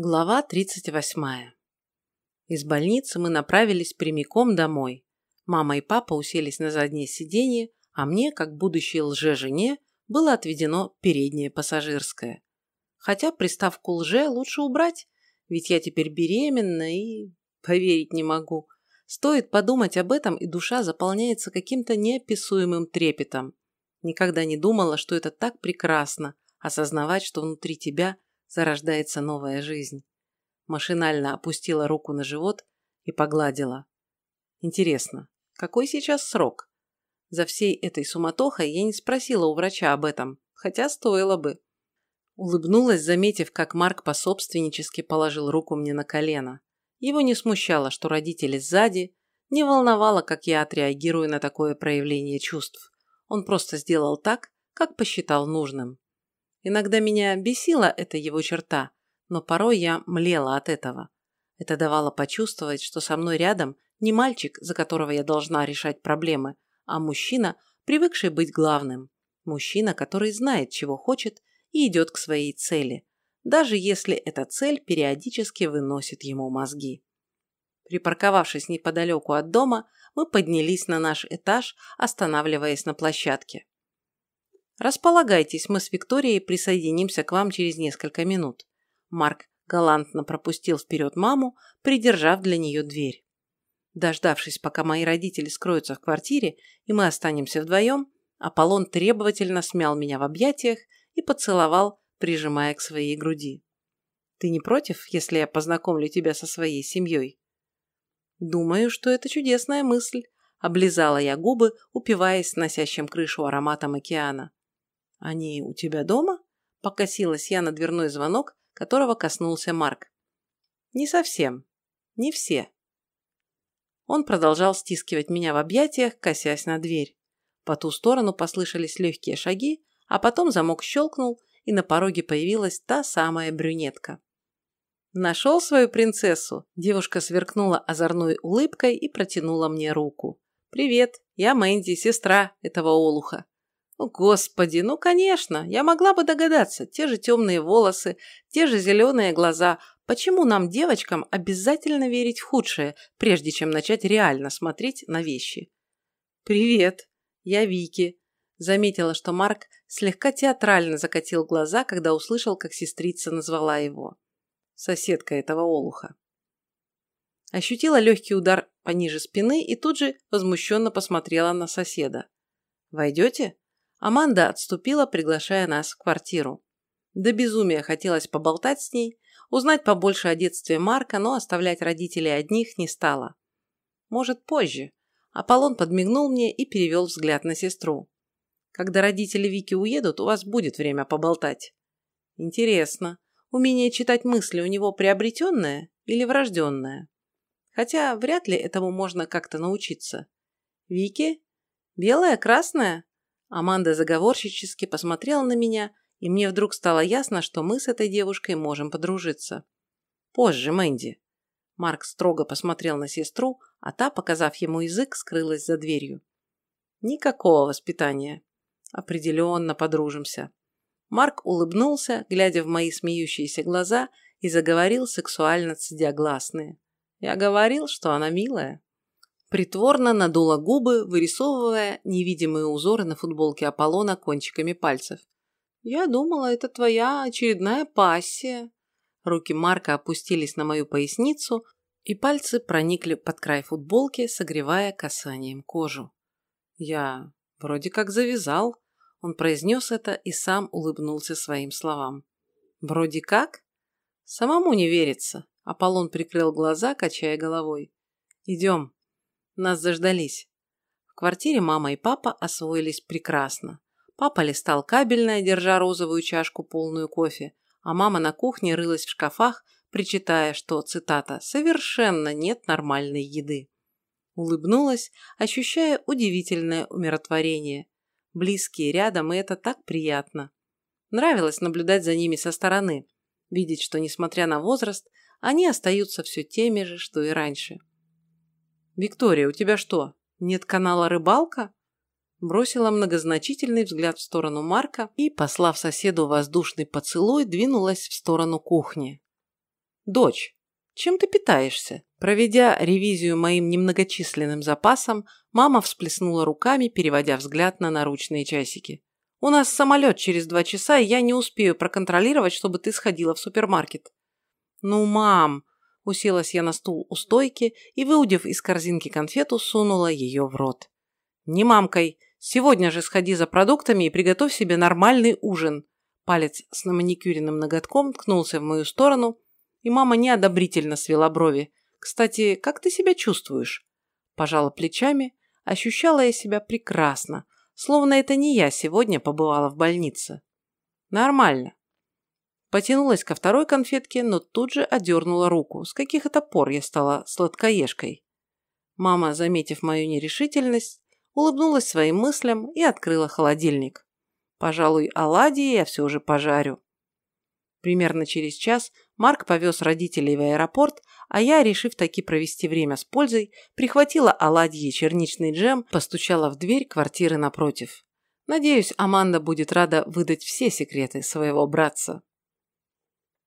Глава 38. Из больницы мы направились прямиком домой. Мама и папа уселись на заднее сиденье, а мне, как будущей лже-жене, было отведено переднее пассажирское. Хотя приставку «лже» лучше убрать, ведь я теперь беременна и... поверить не могу. Стоит подумать об этом, и душа заполняется каким-то неописуемым трепетом. Никогда не думала, что это так прекрасно – осознавать, что внутри тебя – зарождается новая жизнь. Машинально опустила руку на живот и погладила. Интересно, какой сейчас срок? За всей этой суматохой я не спросила у врача об этом, хотя стоило бы. Улыбнулась, заметив, как Марк пособственнически положил руку мне на колено. Его не смущало, что родители сзади, не волновало, как я отреагирую на такое проявление чувств. Он просто сделал так, как посчитал нужным. Иногда меня бесила эта его черта, но порой я млела от этого. Это давало почувствовать, что со мной рядом не мальчик, за которого я должна решать проблемы, а мужчина, привыкший быть главным. Мужчина, который знает, чего хочет и идет к своей цели, даже если эта цель периодически выносит ему мозги. Припарковавшись неподалеку от дома, мы поднялись на наш этаж, останавливаясь на площадке. «Располагайтесь, мы с Викторией присоединимся к вам через несколько минут». Марк галантно пропустил вперед маму, придержав для нее дверь. Дождавшись, пока мои родители скроются в квартире, и мы останемся вдвоем, Аполлон требовательно смял меня в объятиях и поцеловал, прижимая к своей груди. «Ты не против, если я познакомлю тебя со своей семьей?» «Думаю, что это чудесная мысль», – облизала я губы, упиваясь носящим крышу ароматом океана. «Они у тебя дома?» – покосилась я на дверной звонок, которого коснулся Марк. «Не совсем. Не все». Он продолжал стискивать меня в объятиях, косясь на дверь. По ту сторону послышались легкие шаги, а потом замок щелкнул, и на пороге появилась та самая брюнетка. «Нашел свою принцессу?» Девушка сверкнула озорной улыбкой и протянула мне руку. «Привет, я Мэнди, сестра этого олуха». Господи, ну конечно, я могла бы догадаться. Те же темные волосы, те же зеленые глаза. Почему нам, девочкам, обязательно верить в худшее, прежде чем начать реально смотреть на вещи? Привет, я Вики. Заметила, что Марк слегка театрально закатил глаза, когда услышал, как сестрица назвала его. Соседка этого олуха. Ощутила легкий удар пониже спины и тут же возмущенно посмотрела на соседа. «Войдете?» Аманда отступила, приглашая нас в квартиру. До безумия хотелось поболтать с ней, узнать побольше о детстве Марка, но оставлять родителей одних не стала. Может, позже. Аполлон подмигнул мне и перевел взгляд на сестру. Когда родители Вики уедут, у вас будет время поболтать. Интересно, умение читать мысли у него приобретенное или врожденное? Хотя вряд ли этому можно как-то научиться. Вики? Белая, красная? Аманда заговорщически посмотрела на меня, и мне вдруг стало ясно, что мы с этой девушкой можем подружиться. Позже, Мэнди. Марк строго посмотрел на сестру, а та, показав ему язык, скрылась за дверью. Никакого воспитания. Определенно подружимся. Марк улыбнулся, глядя в мои смеющиеся глаза, и заговорил сексуально цедя гласные. Я говорил, что она милая. Притворно надула губы, вырисовывая невидимые узоры на футболке Аполлона кончиками пальцев. «Я думала, это твоя очередная пассия». Руки Марка опустились на мою поясницу, и пальцы проникли под край футболки, согревая касанием кожу. «Я вроде как завязал», – он произнес это и сам улыбнулся своим словам. «Вроде как?» «Самому не верится», – Аполлон прикрыл глаза, качая головой. «Идем». Нас заждались. В квартире мама и папа освоились прекрасно. Папа листал кабельное, держа розовую чашку, полную кофе, а мама на кухне рылась в шкафах, причитая, что, цитата, «совершенно нет нормальной еды». Улыбнулась, ощущая удивительное умиротворение. Близкие рядом, и это так приятно. Нравилось наблюдать за ними со стороны, видеть, что, несмотря на возраст, они остаются все теми же, что и раньше. «Виктория, у тебя что, нет канала «Рыбалка»?» Бросила многозначительный взгляд в сторону Марка и, послав соседу воздушный поцелуй, двинулась в сторону кухни. «Дочь, чем ты питаешься?» Проведя ревизию моим немногочисленным запасам, мама всплеснула руками, переводя взгляд на наручные часики. «У нас самолет через два часа, и я не успею проконтролировать, чтобы ты сходила в супермаркет». «Ну, мам!» – уселась я на стул у стойки и, выудив из корзинки конфету, сунула ее в рот. «Не мамкой! Сегодня же сходи за продуктами и приготовь себе нормальный ужин!» Палец с наманикюренным ноготком ткнулся в мою сторону, и мама неодобрительно свела брови. «Кстати, как ты себя чувствуешь?» Пожала плечами, ощущала я себя прекрасно, словно это не я сегодня побывала в больнице. «Нормально». Потянулась ко второй конфетке, но тут же одернула руку. С каких это пор я стала сладкоежкой? Мама, заметив мою нерешительность, улыбнулась своим мыслям и открыла холодильник. Пожалуй, оладьи я все же пожарю. Примерно через час Марк повез родителей в аэропорт, а я, решив таки провести время с пользой, прихватила оладьи и черничный джем, постучала в дверь квартиры напротив. Надеюсь, Аманда будет рада выдать все секреты своего братца.